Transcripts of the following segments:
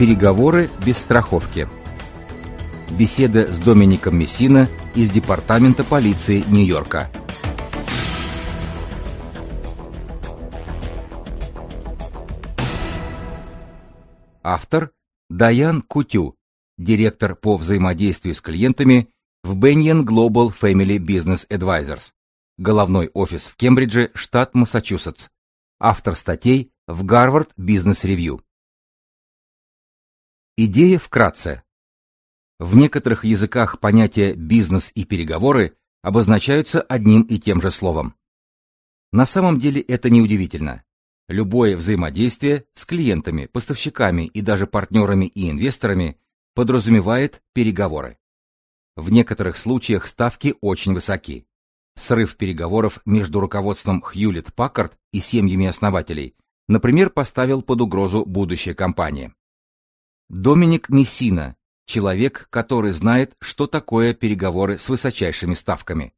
Переговоры без страховки. Беседа с Домиником Мессино из Департамента полиции Нью-Йорка. Автор Даян Кутю, директор по взаимодействию с клиентами в Banyan Global Family Business Advisors, головной офис в Кембридже, штат Массачусетс, автор статей в Гарвард Бизнес Ревью. Идея вкратце. В некоторых языках понятия «бизнес» и «переговоры» обозначаются одним и тем же словом. На самом деле это неудивительно. Любое взаимодействие с клиентами, поставщиками и даже партнерами и инвесторами подразумевает переговоры. В некоторых случаях ставки очень высоки. Срыв переговоров между руководством Хьюлетт Паккард и семьями основателей, например, поставил под угрозу будущее компании. Доминик Мессина, человек, который знает, что такое переговоры с высочайшими ставками.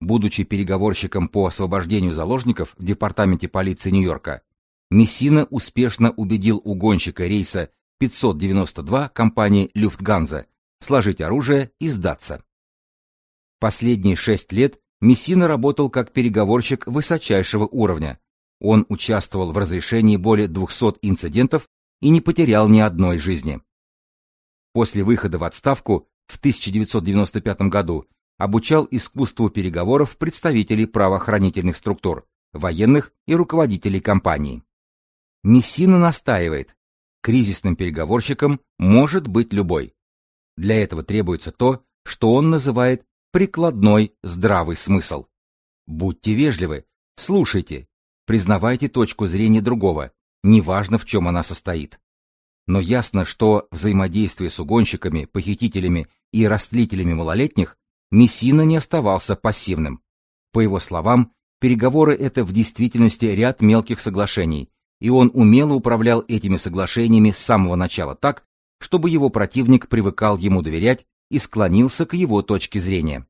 Будучи переговорщиком по освобождению заложников в департаменте полиции Нью-Йорка, Мессина успешно убедил угонщика рейса 592 компании Люфтганза сложить оружие и сдаться. Последние шесть лет Мессина работал как переговорщик высочайшего уровня. Он участвовал в разрешении более 200 инцидентов и не потерял ни одной жизни. После выхода в отставку в 1995 году обучал искусству переговоров представителей правоохранительных структур, военных и руководителей компаний. Мессина настаивает, кризисным переговорщиком может быть любой. Для этого требуется то, что он называет прикладной здравый смысл. Будьте вежливы, слушайте, признавайте точку зрения другого, неважно в чем она состоит. Но ясно, что взаимодействие с угонщиками, похитителями и растлителями малолетних Мессина не оставался пассивным. По его словам, переговоры — это в действительности ряд мелких соглашений, и он умело управлял этими соглашениями с самого начала так, чтобы его противник привыкал ему доверять и склонился к его точке зрения.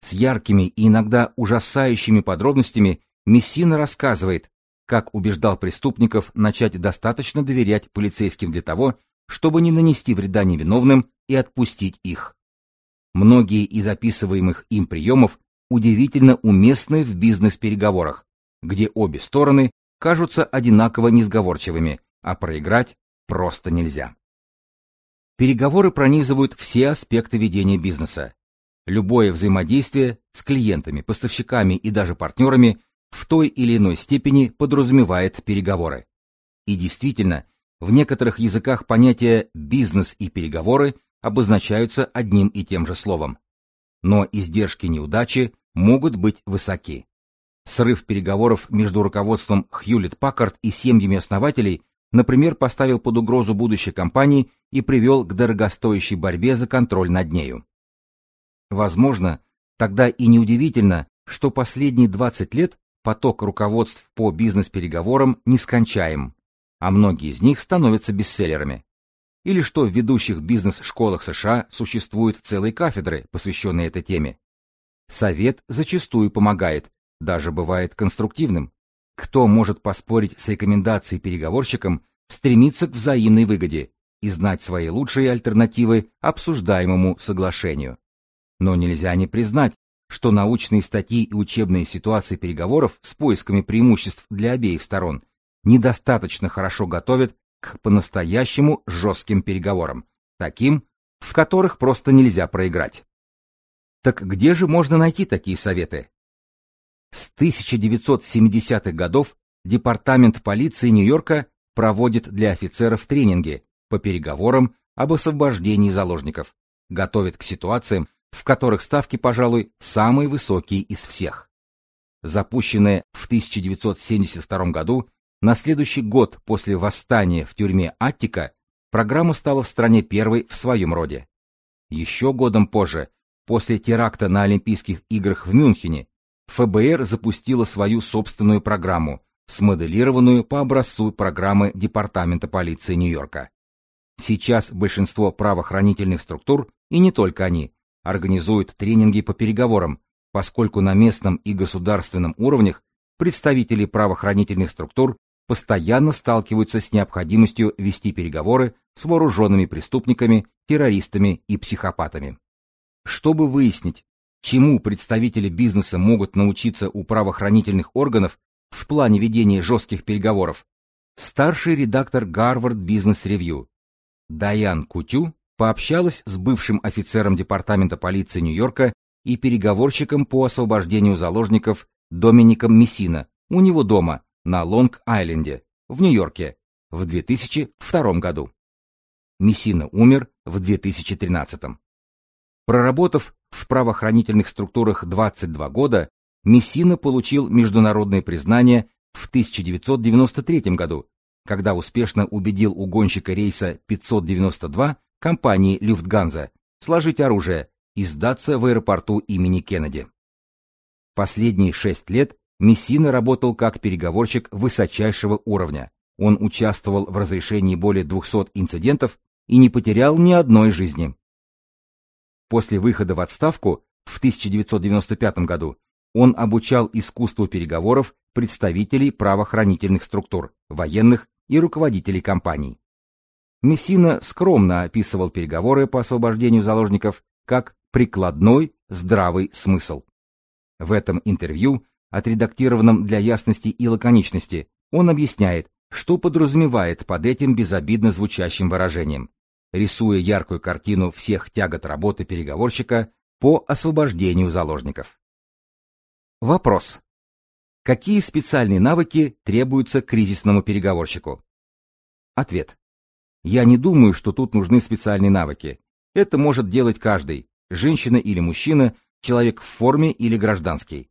С яркими и иногда ужасающими подробностями Мессина рассказывает, как убеждал преступников начать достаточно доверять полицейским для того, чтобы не нанести вреда невиновным и отпустить их. Многие из описываемых им приемов удивительно уместны в бизнес-переговорах, где обе стороны кажутся одинаково несговорчивыми, а проиграть просто нельзя. Переговоры пронизывают все аспекты ведения бизнеса. Любое взаимодействие с клиентами, поставщиками и даже партнерами в той или иной степени подразумевает переговоры. И действительно, в некоторых языках понятия «бизнес» и «переговоры» обозначаются одним и тем же словом. Но издержки неудачи могут быть высоки. Срыв переговоров между руководством Хьюлетт Паккард и семьями основателей, например, поставил под угрозу будущее компании и привел к дорогостоящей борьбе за контроль над нею. Возможно, тогда и неудивительно, что последние 20 лет поток руководств по бизнес-переговорам нескончаем, а многие из них становятся бестселлерами. Или что в ведущих бизнес-школах США существуют целые кафедры, посвященные этой теме. Совет зачастую помогает, даже бывает конструктивным. Кто может поспорить с рекомендацией переговорщикам стремиться к взаимной выгоде и знать свои лучшие альтернативы обсуждаемому соглашению? Но нельзя не признать, что научные статьи и учебные ситуации переговоров с поисками преимуществ для обеих сторон недостаточно хорошо готовят к по-настоящему жестким переговорам, таким, в которых просто нельзя проиграть. Так где же можно найти такие советы? С 1970-х годов Департамент полиции Нью-Йорка проводит для офицеров тренинги по переговорам об освобождении заложников, готовит к ситуациям, в которых ставки, пожалуй, самые высокие из всех. Запущенная в 1972 году, на следующий год после восстания в тюрьме Аттика, программа стала в стране первой в своем роде. Еще годом позже, после теракта на Олимпийских играх в Мюнхене, ФБР запустила свою собственную программу, смоделированную по образцу программы Департамента полиции Нью-Йорка. Сейчас большинство правоохранительных структур, и не только они, организует тренинги по переговорам, поскольку на местном и государственном уровнях представители правоохранительных структур постоянно сталкиваются с необходимостью вести переговоры с вооруженными преступниками, террористами и психопатами. Чтобы выяснить, чему представители бизнеса могут научиться у правоохранительных органов в плане ведения жестких переговоров, старший редактор Гарвард Бизнес Ревью Дайан Кутю пообщалась с бывшим офицером Департамента полиции Нью-Йорка и переговорщиком по освобождению заложников Домиником Мессина у него дома на Лонг-Айленде в Нью-Йорке в 2002 году. Мессина умер в 2013. Проработав в правоохранительных структурах 22 года, Мессина получил международное признание в 1993 году, когда успешно убедил угонщика рейса 592 компании Люфтганза сложить оружие и сдаться в аэропорту имени Кеннеди. Последние шесть лет Мессина работал как переговорщик высочайшего уровня. Он участвовал в разрешении более 200 инцидентов и не потерял ни одной жизни. После выхода в отставку в 1995 году он обучал искусству переговоров представителей правоохранительных структур, военных и руководителей компаний. Мессина скромно описывал переговоры по освобождению заложников как прикладной здравый смысл. В этом интервью, отредактированном для ясности и лаконичности, он объясняет, что подразумевает под этим безобидно звучащим выражением, рисуя яркую картину всех тягот работы переговорщика по освобождению заложников. Вопрос. Какие специальные навыки требуются кризисному переговорщику? Ответ. Я не думаю, что тут нужны специальные навыки. Это может делать каждый, женщина или мужчина, человек в форме или гражданский.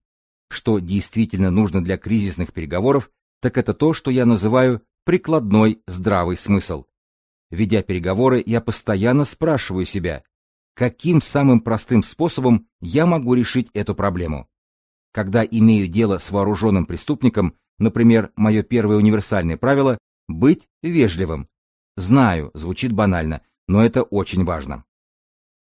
Что действительно нужно для кризисных переговоров, так это то, что я называю прикладной здравый смысл. Ведя переговоры, я постоянно спрашиваю себя, каким самым простым способом я могу решить эту проблему. Когда имею дело с вооруженным преступником, например, мое первое универсальное правило – быть вежливым. Знаю, звучит банально, но это очень важно.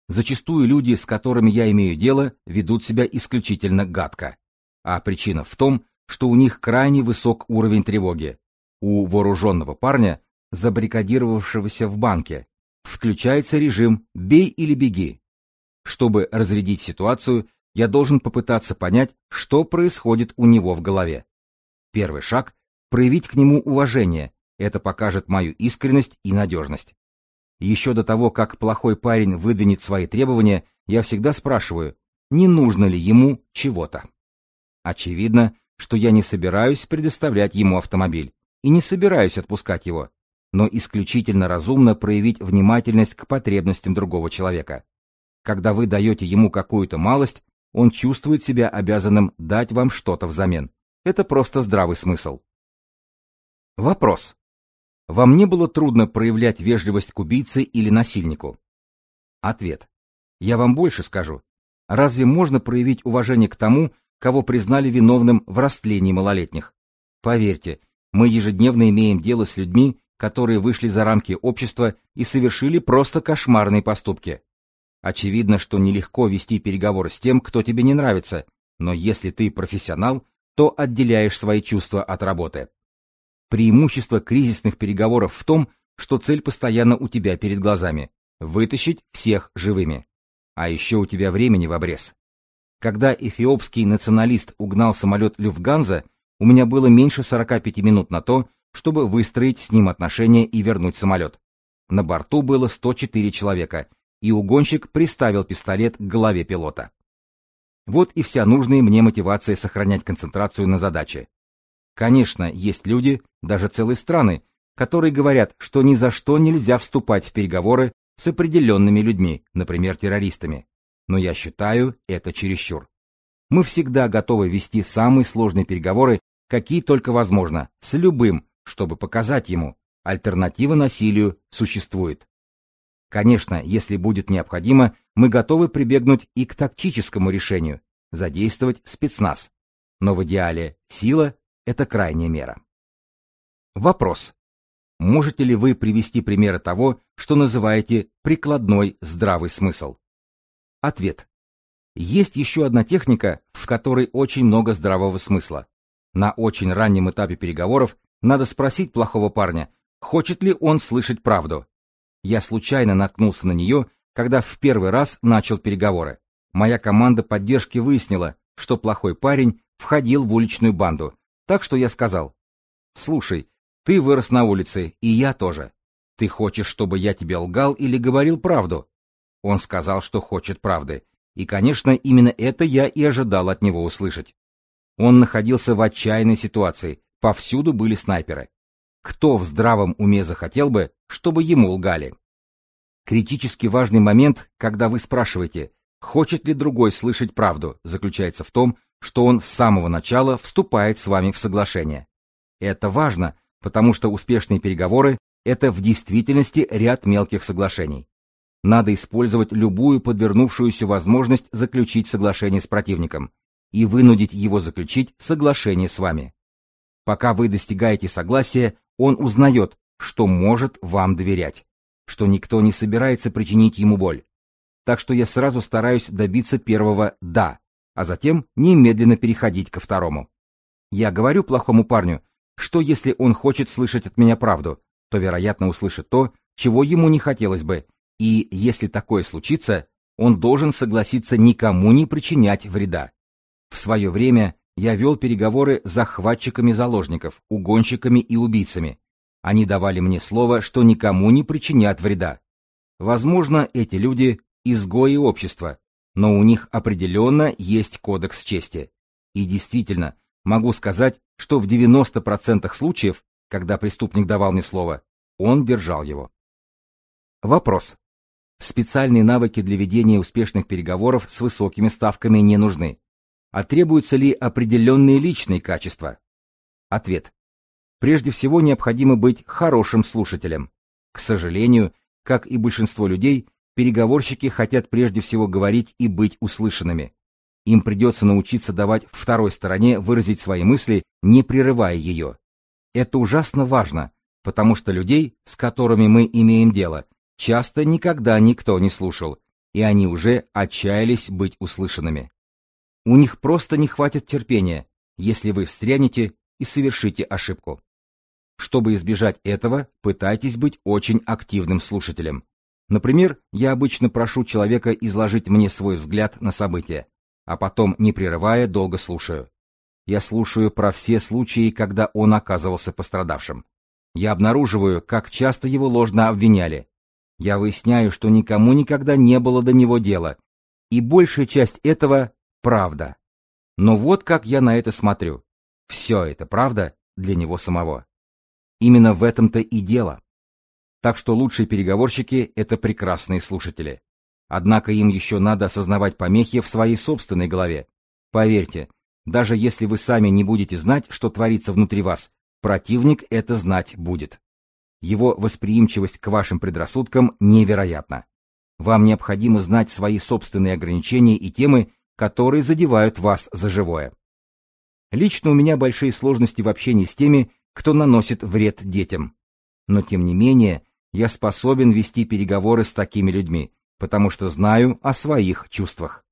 Зачастую люди, с которыми я имею дело, ведут себя исключительно гадко. А причина в том, что у них крайне высок уровень тревоги. У вооруженного парня забаррикадировавшегося в банке, включается режим «бей или беги». Чтобы разрядить ситуацию, я должен попытаться понять, что происходит у него в голове. Первый шаг – проявить к нему уважение, это покажет мою искренность и надежность. Еще до того, как плохой парень выдвинет свои требования, я всегда спрашиваю, не нужно ли ему чего-то. Очевидно, что я не собираюсь предоставлять ему автомобиль и не собираюсь отпускать его но исключительно разумно проявить внимательность к потребностям другого человека. Когда вы даете ему какую-то малость, он чувствует себя обязанным дать вам что-то взамен. Это просто здравый смысл. Вопрос. Вам не было трудно проявлять вежливость к убийце или насильнику? Ответ. Я вам больше скажу. Разве можно проявить уважение к тому, кого признали виновным в растлении малолетних? Поверьте, мы ежедневно имеем дело с людьми, которые вышли за рамки общества и совершили просто кошмарные поступки. Очевидно, что нелегко вести переговоры с тем, кто тебе не нравится, но если ты профессионал, то отделяешь свои чувства от работы. Преимущество кризисных переговоров в том, что цель постоянно у тебя перед глазами – вытащить всех живыми. А еще у тебя времени в обрез. Когда эфиопский националист угнал самолет Люфтганза, у меня было меньше 45 минут на то, чтобы выстроить с ним отношения и вернуть самолет. На борту было 104 человека, и угонщик приставил пистолет к голове пилота. Вот и вся нужная мне мотивация сохранять концентрацию на задаче. Конечно, есть люди, даже целые страны, которые говорят, что ни за что нельзя вступать в переговоры с определенными людьми, например, террористами. Но я считаю это чересчур. Мы всегда готовы вести самые сложные переговоры, какие только возможно, с любым, чтобы показать ему, альтернатива насилию существует. Конечно, если будет необходимо, мы готовы прибегнуть и к тактическому решению, задействовать спецназ. Но в идеале сила – это крайняя мера. Вопрос. Можете ли вы привести примеры того, что называете прикладной здравый смысл? Ответ. Есть еще одна техника, в которой очень много здравого смысла. На очень раннем этапе переговоров Надо спросить плохого парня, хочет ли он слышать правду. Я случайно наткнулся на нее, когда в первый раз начал переговоры. Моя команда поддержки выяснила, что плохой парень входил в уличную банду, так что я сказал, «Слушай, ты вырос на улице, и я тоже. Ты хочешь, чтобы я тебе лгал или говорил правду?» Он сказал, что хочет правды, и, конечно, именно это я и ожидал от него услышать. Он находился в отчаянной ситуации, повсюду были снайперы. Кто в здравом уме захотел бы, чтобы ему лгали? Критически важный момент, когда вы спрашиваете, хочет ли другой слышать правду, заключается в том, что он с самого начала вступает с вами в соглашение. Это важно, потому что успешные переговоры – это в действительности ряд мелких соглашений. Надо использовать любую подвернувшуюся возможность заключить соглашение с противником и вынудить его заключить соглашение с вами. Пока вы достигаете согласия, он узнает, что может вам доверять, что никто не собирается причинить ему боль. Так что я сразу стараюсь добиться первого «да», а затем немедленно переходить ко второму. Я говорю плохому парню, что если он хочет слышать от меня правду, то, вероятно, услышит то, чего ему не хотелось бы, и, если такое случится, он должен согласиться никому не причинять вреда. В свое время я вел переговоры с захватчиками заложников, угонщиками и убийцами. Они давали мне слово, что никому не причинят вреда. Возможно, эти люди – изгои общества, но у них определенно есть кодекс чести. И действительно, могу сказать, что в 90% случаев, когда преступник давал мне слово, он держал его. Вопрос. Специальные навыки для ведения успешных переговоров с высокими ставками не нужны. А требуются ли определенные личные качества? Ответ. Прежде всего необходимо быть хорошим слушателем. К сожалению, как и большинство людей, переговорщики хотят прежде всего говорить и быть услышанными. Им придется научиться давать второй стороне выразить свои мысли, не прерывая ее. Это ужасно важно, потому что людей, с которыми мы имеем дело, часто никогда никто не слушал, и они уже отчаялись быть услышанными. У них просто не хватит терпения, если вы встрянете и совершите ошибку. Чтобы избежать этого, пытайтесь быть очень активным слушателем. Например, я обычно прошу человека изложить мне свой взгляд на события, а потом, не прерывая, долго слушаю. Я слушаю про все случаи, когда он оказывался пострадавшим. Я обнаруживаю, как часто его ложно обвиняли, я выясняю, что никому никогда не было до него дела, и большая часть этого — правда. Но вот как я на это смотрю. Все это правда для него самого. Именно в этом-то и дело. Так что лучшие переговорщики — это прекрасные слушатели. Однако им еще надо осознавать помехи в своей собственной голове. Поверьте, даже если вы сами не будете знать, что творится внутри вас, противник это знать будет. Его восприимчивость к вашим предрассудкам невероятна. Вам необходимо знать свои собственные ограничения и темы, которые задевают вас за живое. Лично у меня большие сложности в общении с теми, кто наносит вред детям. Но тем не менее, я способен вести переговоры с такими людьми, потому что знаю о своих чувствах.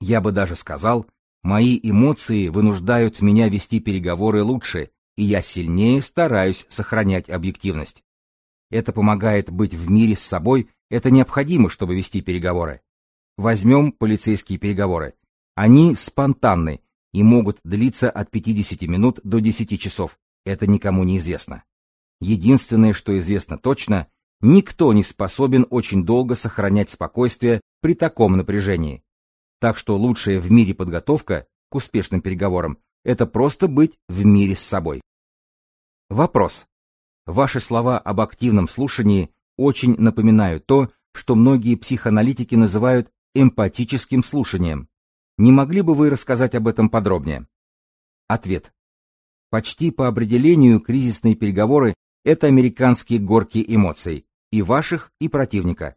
Я бы даже сказал, мои эмоции вынуждают меня вести переговоры лучше, и я сильнее стараюсь сохранять объективность. Это помогает быть в мире с собой, это необходимо, чтобы вести переговоры. Возьмем полицейские переговоры. Они спонтанны и могут длиться от 50 минут до 10 часов. Это никому не известно. Единственное, что известно точно, никто не способен очень долго сохранять спокойствие при таком напряжении. Так что лучшая в мире подготовка к успешным переговорам – это просто быть в мире с собой. Вопрос. Ваши слова об активном слушании очень напоминают то, что многие психоаналитики называют эмпатическим слушанием. Не могли бы вы рассказать об этом подробнее? Ответ. Почти по определению кризисные переговоры – это американские горки эмоций, и ваших, и противника.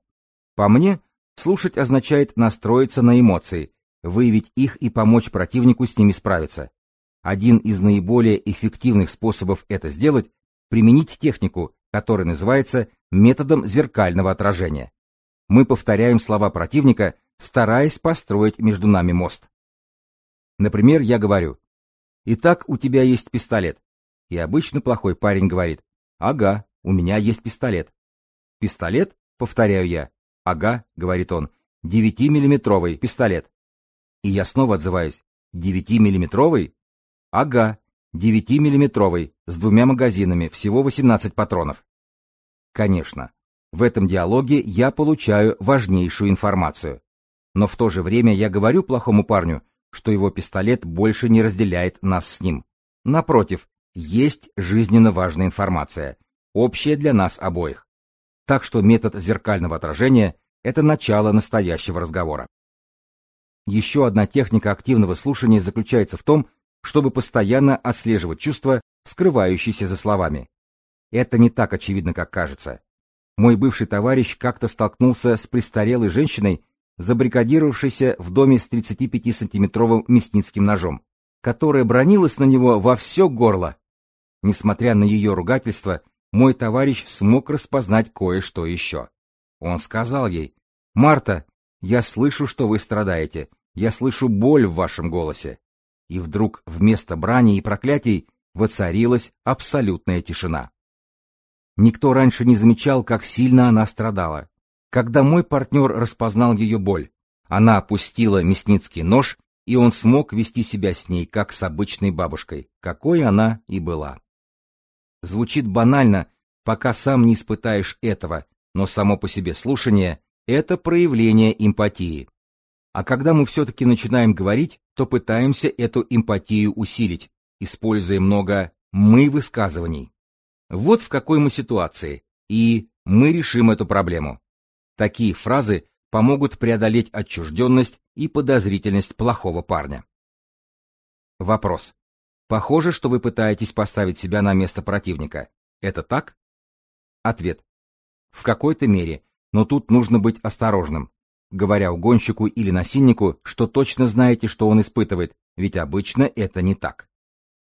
По мне, слушать означает настроиться на эмоции, выявить их и помочь противнику с ними справиться. Один из наиболее эффективных способов это сделать – применить технику, которая называется методом зеркального отражения. Мы повторяем слова противника, стараясь построить между нами мост. Например, я говорю, «Итак, у тебя есть пистолет. И обычно плохой парень говорит, ага, у меня есть пистолет. Пистолет? Повторяю я. Ага, говорит он, девятимиллиметровый пистолет. И я снова отзываюсь, девятимиллиметровый? Ага, девятимиллиметровый, с двумя магазинами, всего 18 патронов. Конечно, в этом диалоге я получаю важнейшую информацию. Но в то же время я говорю плохому парню, что его пистолет больше не разделяет нас с ним. Напротив, есть жизненно важная информация, общая для нас обоих. Так что метод зеркального отражения – это начало настоящего разговора. Еще одна техника активного слушания заключается в том, чтобы постоянно отслеживать чувства, скрывающиеся за словами. Это не так очевидно, как кажется. Мой бывший товарищ как-то столкнулся с престарелой женщиной, забрикадировавшейся в доме с 35-сантиметровым мясницким ножом, которая бронилась на него во все горло. Несмотря на ее ругательство, мой товарищ смог распознать кое-что еще. Он сказал ей, «Марта, я слышу, что вы страдаете, я слышу боль в вашем голосе». И вдруг вместо брани и проклятий воцарилась абсолютная тишина. Никто раньше не замечал, как сильно она страдала. Когда мой партнер распознал ее боль, она опустила мясницкий нож, и он смог вести себя с ней, как с обычной бабушкой, какой она и была. Звучит банально, пока сам не испытаешь этого, но само по себе слушание — это проявление эмпатии. А когда мы все-таки начинаем говорить, то пытаемся эту эмпатию усилить, используя много «мы» высказываний. Вот в какой мы ситуации, и мы решим эту проблему. Такие фразы помогут преодолеть отчужденность и подозрительность плохого парня. Вопрос. Похоже, что вы пытаетесь поставить себя на место противника. Это так? Ответ. В какой-то мере, но тут нужно быть осторожным, говоря угонщику или насильнику, что точно знаете, что он испытывает, ведь обычно это не так.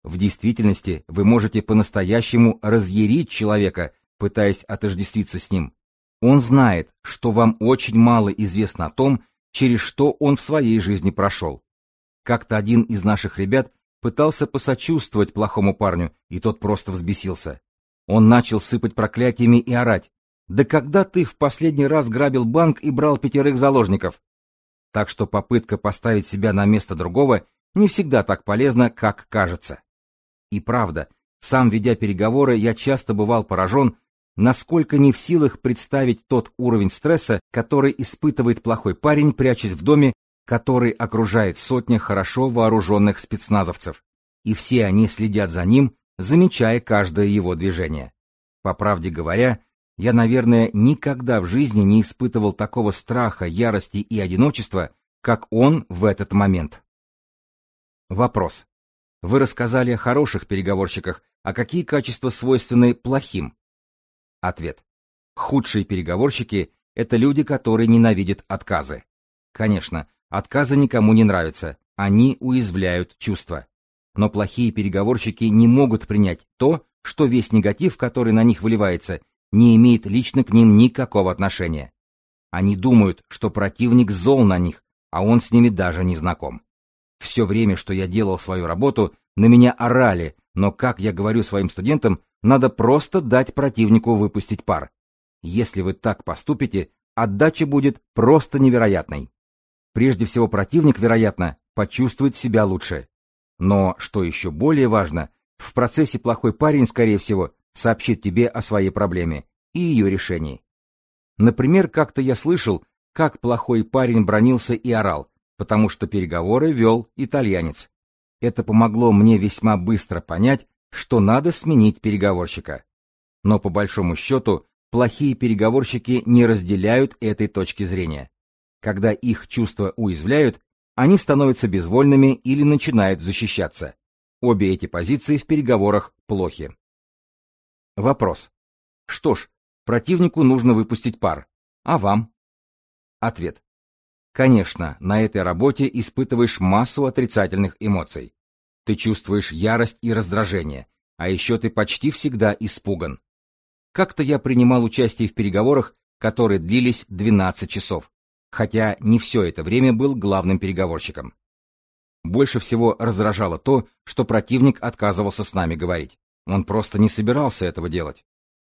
В действительности вы можете по-настоящему разъярить человека, пытаясь отождествиться с ним. Он знает, что вам очень мало известно о том, через что он в своей жизни прошел. Как-то один из наших ребят пытался посочувствовать плохому парню, и тот просто взбесился. Он начал сыпать проклятиями и орать. «Да когда ты в последний раз грабил банк и брал пятерых заложников?» Так что попытка поставить себя на место другого не всегда так полезна, как кажется. И правда, сам ведя переговоры, я часто бывал поражен, насколько не в силах представить тот уровень стресса, который испытывает плохой парень, прячась в доме, который окружает сотня хорошо вооруженных спецназовцев. И все они следят за ним, замечая каждое его движение. По правде говоря, я, наверное, никогда в жизни не испытывал такого страха, ярости и одиночества, как он в этот момент. Вопрос. Вы рассказали о хороших переговорщиках, а какие качества свойственны плохим? Ответ. Худшие переговорщики – это люди, которые ненавидят отказы. Конечно, отказы никому не нравятся, они уязвляют чувства. Но плохие переговорщики не могут принять то, что весь негатив, который на них выливается, не имеет лично к ним никакого отношения. Они думают, что противник зол на них, а он с ними даже не знаком. Все время, что я делал свою работу, на меня орали, но, как я говорю своим студентам, надо просто дать противнику выпустить пар. Если вы так поступите, отдача будет просто невероятной. Прежде всего, противник, вероятно, почувствует себя лучше. Но, что еще более важно, в процессе плохой парень, скорее всего, сообщит тебе о своей проблеме и ее решении. Например, как-то я слышал, как плохой парень бронился и орал, потому что переговоры вел итальянец. Это помогло мне весьма быстро понять, что надо сменить переговорщика. Но по большому счету, плохие переговорщики не разделяют этой точки зрения. Когда их чувства уязвляют, они становятся безвольными или начинают защищаться. Обе эти позиции в переговорах плохи. Вопрос. Что ж, противнику нужно выпустить пар. А вам? Ответ. Конечно, на этой работе испытываешь массу отрицательных эмоций. Ты чувствуешь ярость и раздражение, а еще ты почти всегда испуган. Как-то я принимал участие в переговорах, которые длились 12 часов, хотя не все это время был главным переговорщиком. Больше всего раздражало то, что противник отказывался с нами говорить. Он просто не собирался этого делать.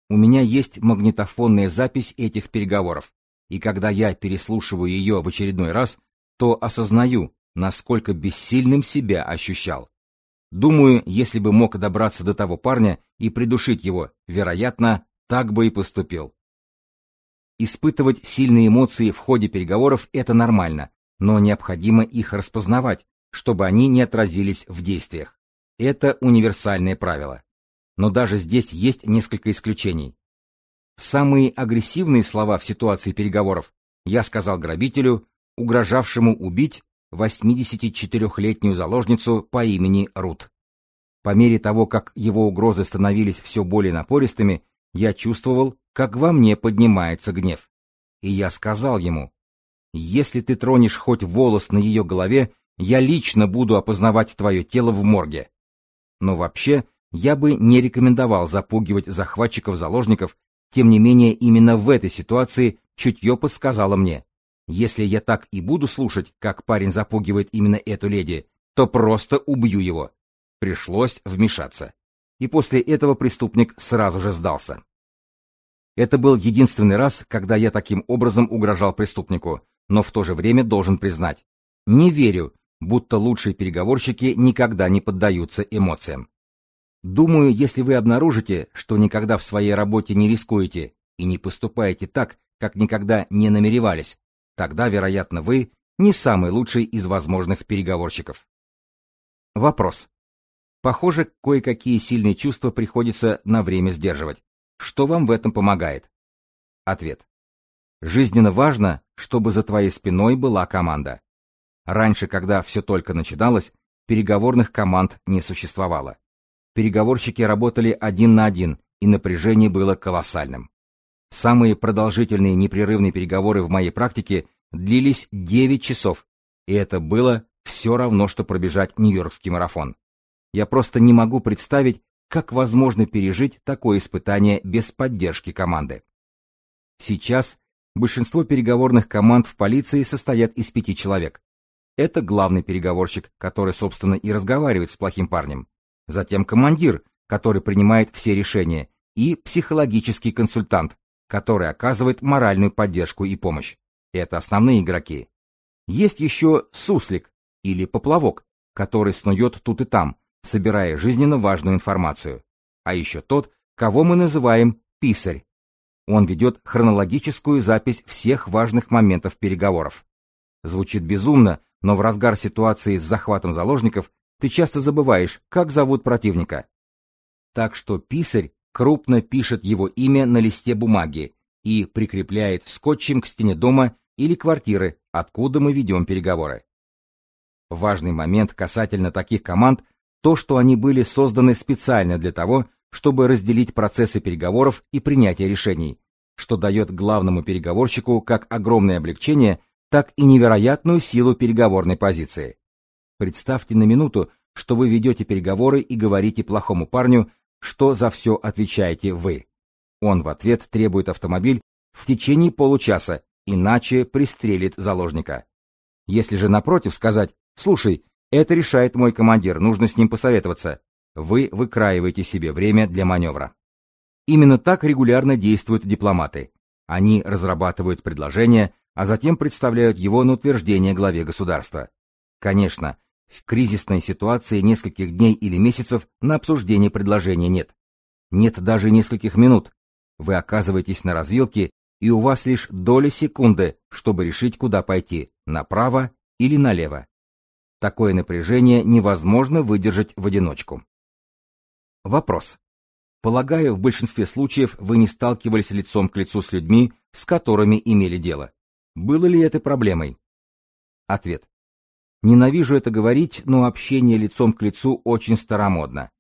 У меня есть магнитофонная запись этих переговоров, и когда я переслушиваю ее в очередной раз, то осознаю, насколько бессильным себя ощущал. Думаю, если бы мог добраться до того парня и придушить его, вероятно, так бы и поступил. Испытывать сильные эмоции в ходе переговоров – это нормально, но необходимо их распознавать, чтобы они не отразились в действиях. Это универсальное правило. Но даже здесь есть несколько исключений. Самые агрессивные слова в ситуации переговоров я сказал грабителю, угрожавшему убить 84-летнюю заложницу по имени Рут. По мере того, как его угрозы становились все более напористыми, я чувствовал, как во мне поднимается гнев. И я сказал ему, «Если ты тронешь хоть волос на ее голове, я лично буду опознавать твое тело в морге». Но вообще, я бы не рекомендовал запугивать захватчиков-заложников, тем не менее именно в этой ситуации чутье подсказало мне, если я так и буду слушать, как парень запугивает именно эту леди, то просто убью его. Пришлось вмешаться. И после этого преступник сразу же сдался. Это был единственный раз, когда я таким образом угрожал преступнику, но в то же время должен признать, не верю, будто лучшие переговорщики никогда не поддаются эмоциям. Думаю, если вы обнаружите, что никогда в своей работе не рискуете и не поступаете так, как никогда не намеревались, тогда, вероятно, вы не самый лучший из возможных переговорщиков. Вопрос. Похоже, кое-какие сильные чувства приходится на время сдерживать. Что вам в этом помогает? Ответ. Жизненно важно, чтобы за твоей спиной была команда. Раньше, когда все только начиналось, переговорных команд не существовало. Переговорщики работали один на один, и напряжение было колоссальным. Самые продолжительные непрерывные переговоры в моей практике длились 9 часов, и это было все равно, что пробежать Нью-Йоркский марафон. Я просто не могу представить, как возможно пережить такое испытание без поддержки команды. Сейчас большинство переговорных команд в полиции состоят из пяти человек. Это главный переговорщик, который, собственно, и разговаривает с плохим парнем. Затем командир, который принимает все решения, и психологический консультант, который оказывает моральную поддержку и помощь. Это основные игроки. Есть еще суслик или поплавок, который снует тут и там, собирая жизненно важную информацию. А еще тот, кого мы называем писарь. Он ведет хронологическую запись всех важных моментов переговоров. Звучит безумно, но в разгар ситуации с захватом заложников ты часто забываешь, как зовут противника. Так что писарь крупно пишет его имя на листе бумаги и прикрепляет скотчем к стене дома или квартиры, откуда мы ведем переговоры. Важный момент касательно таких команд то, что они были созданы специально для того, чтобы разделить процессы переговоров и принятия решений, что дает главному переговорщику как огромное облегчение, так и невероятную силу переговорной позиции. Представьте на минуту, что вы ведете переговоры и говорите плохому парню, что за все отвечаете вы. Он в ответ требует автомобиль в течение получаса, иначе пристрелит заложника. Если же напротив сказать «Слушай, это решает мой командир, нужно с ним посоветоваться», вы выкраиваете себе время для маневра. Именно так регулярно действуют дипломаты. Они разрабатывают предложение, а затем представляют его на утверждение главе государства. Конечно, в кризисной ситуации нескольких дней или месяцев на обсуждение предложения нет. Нет даже нескольких минут. Вы оказываетесь на развилке и у вас лишь доля секунды, чтобы решить, куда пойти, направо или налево. Такое напряжение невозможно выдержать в одиночку. Вопрос. Полагаю, в большинстве случаев вы не сталкивались лицом к лицу с людьми, с которыми имели дело. Было ли это проблемой? Ответ. Ненавижу это говорить, но общение лицом к лицу очень старомодно.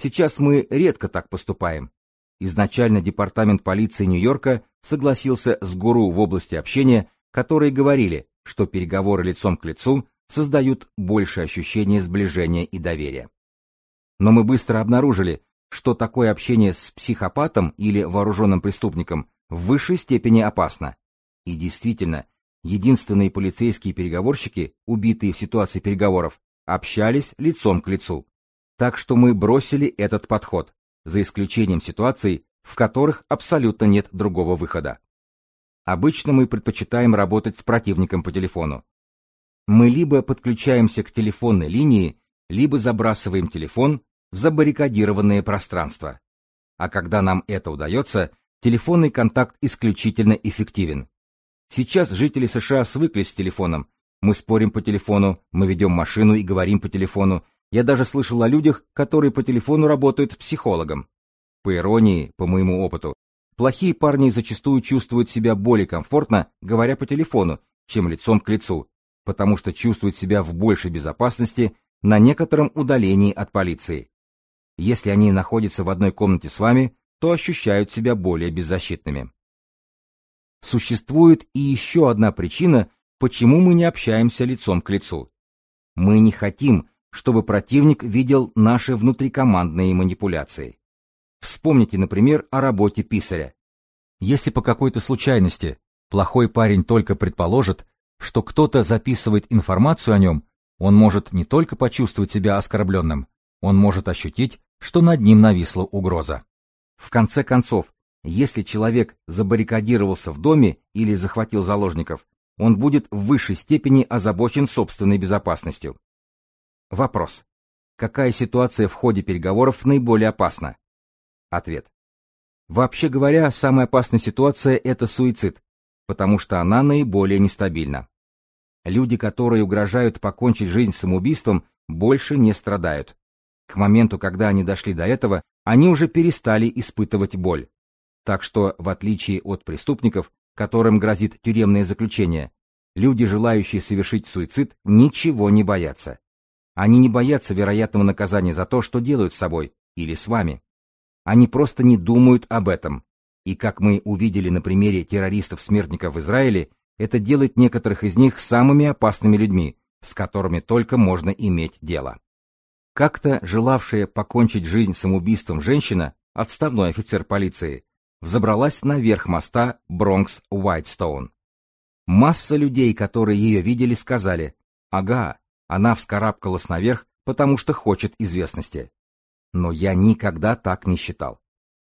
Сейчас мы редко так поступаем. Изначально департамент полиции Нью-Йорка согласился с гуру в области общения, которые говорили, что переговоры лицом к лицу создают больше ощущения сближения и доверия. Но мы быстро обнаружили, что такое общение с психопатом или вооруженным преступником в высшей степени опасно. И действительно, единственные полицейские переговорщики, убитые в ситуации переговоров, общались лицом к лицу. Так что мы бросили этот подход, за исключением ситуаций, в которых абсолютно нет другого выхода. Обычно мы предпочитаем работать с противником по телефону. Мы либо подключаемся к телефонной линии, либо забрасываем телефон в забаррикадированное пространство. А когда нам это удается, телефонный контакт исключительно эффективен. Сейчас жители США свыклись с телефоном. Мы спорим по телефону, мы ведем машину и говорим по телефону. Я даже слышал о людях, которые по телефону работают психологом. По иронии, по моему опыту, плохие парни зачастую чувствуют себя более комфортно, говоря по телефону, чем лицом к лицу, потому что чувствуют себя в большей безопасности на некотором удалении от полиции. Если они находятся в одной комнате с вами, то ощущают себя более беззащитными. Существует и еще одна причина, почему мы не общаемся лицом к лицу. Мы не хотим, чтобы противник видел наши внутрикомандные манипуляции. Вспомните, например, о работе писаря. Если по какой-то случайности плохой парень только предположит, что кто-то записывает информацию о нем, он может не только почувствовать себя оскорбленным, он может ощутить, что над ним нависла угроза. В конце концов, если человек забаррикадировался в доме или захватил заложников, он будет в высшей степени озабочен собственной безопасностью. Вопрос. Какая ситуация в ходе переговоров наиболее опасна? Ответ. Вообще говоря, самая опасная ситуация – это суицид, потому что она наиболее нестабильна. Люди, которые угрожают покончить жизнь самоубийством, больше не страдают. К моменту, когда они дошли до этого, они уже перестали испытывать боль. Так что, в отличие от преступников, которым грозит тюремное заключение, люди, желающие совершить суицид, ничего не боятся. Они не боятся вероятного наказания за то, что делают с собой или с вами. Они просто не думают об этом. И как мы увидели на примере террористов-смертников в Израиле, это делает некоторых из них самыми опасными людьми, с которыми только можно иметь дело. Как-то желавшая покончить жизнь самоубийством женщина, отставной офицер полиции, взобралась наверх моста Бронкс-Уайтстоун. Масса людей, которые ее видели, сказали, «Ага, она вскарабкалась наверх, потому что хочет известности». Но я никогда так не считал.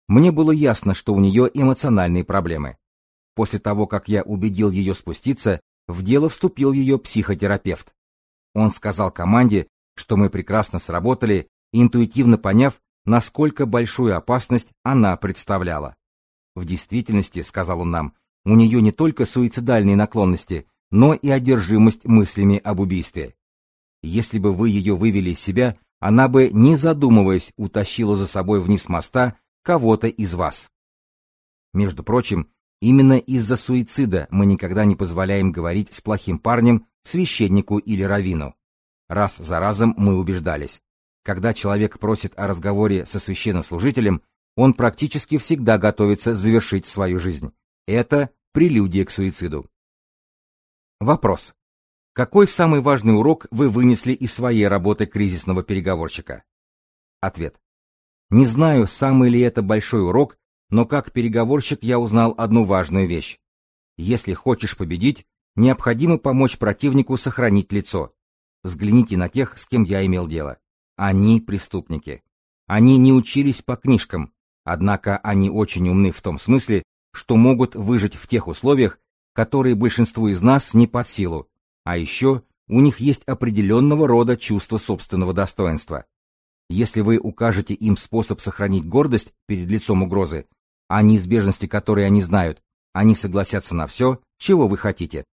Мне было ясно, что у нее эмоциональные проблемы. После того, как я убедил ее спуститься, в дело вступил ее психотерапевт. Он сказал команде, что мы прекрасно сработали, интуитивно поняв, насколько большую опасность она представляла. В действительности, сказал он нам, у нее не только суицидальные наклонности, но и одержимость мыслями об убийстве. Если бы вы ее вывели из себя, она бы, не задумываясь, утащила за собой вниз моста кого-то из вас. Между прочим, именно из-за суицида мы никогда не позволяем говорить с плохим парнем, священнику или раввину. Раз за разом мы убеждались. Когда человек просит о разговоре со священнослужителем, он практически всегда готовится завершить свою жизнь. Это прелюдия к суициду. Вопрос. Какой самый важный урок вы вынесли из своей работы кризисного переговорщика? Ответ. Не знаю, самый ли это большой урок, но как переговорщик я узнал одну важную вещь. Если хочешь победить, необходимо помочь противнику сохранить лицо. Взгляните на тех, с кем я имел дело. Они преступники. Они не учились по книжкам, однако они очень умны в том смысле, что могут выжить в тех условиях, которые большинству из нас не под силу, а еще у них есть определенного рода чувство собственного достоинства. Если вы укажете им способ сохранить гордость перед лицом угрозы, о неизбежности которой они знают, они согласятся на все, чего вы хотите.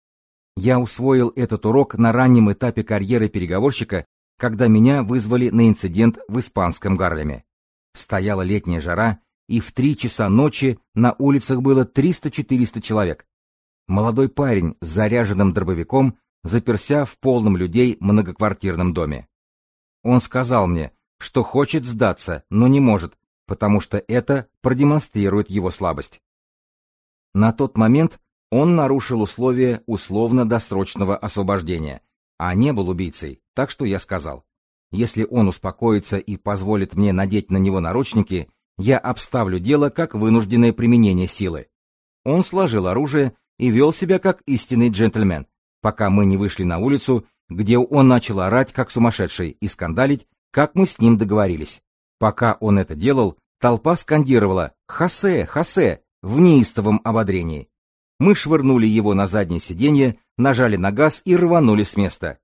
Я усвоил этот урок на раннем этапе карьеры переговорщика, когда меня вызвали на инцидент в испанском Гарлеме. Стояла летняя жара, и в три часа ночи на улицах было 300-400 человек. Молодой парень с заряженным дробовиком заперся в полном людей многоквартирном доме. Он сказал мне, что хочет сдаться, но не может, потому что это продемонстрирует его слабость. На тот момент он нарушил условия условно-досрочного освобождения, а не был убийцей, так что я сказал, если он успокоится и позволит мне надеть на него наручники, я обставлю дело как вынужденное применение силы. Он сложил оружие и вел себя как истинный джентльмен, пока мы не вышли на улицу, где он начал орать, как сумасшедший, и скандалить, как мы с ним договорились. Пока он это делал, Толпа скандировала «Хосе! Хосе!» в неистовом ободрении. Мы швырнули его на заднее сиденье, нажали на газ и рванули с места.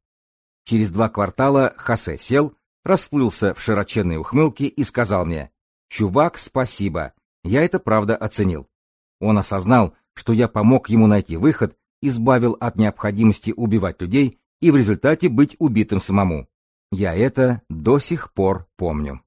Через два квартала Хосе сел, расплылся в широченной ухмылке и сказал мне «Чувак, спасибо, я это правда оценил». Он осознал, что я помог ему найти выход, избавил от необходимости убивать людей и в результате быть убитым самому. Я это до сих пор помню.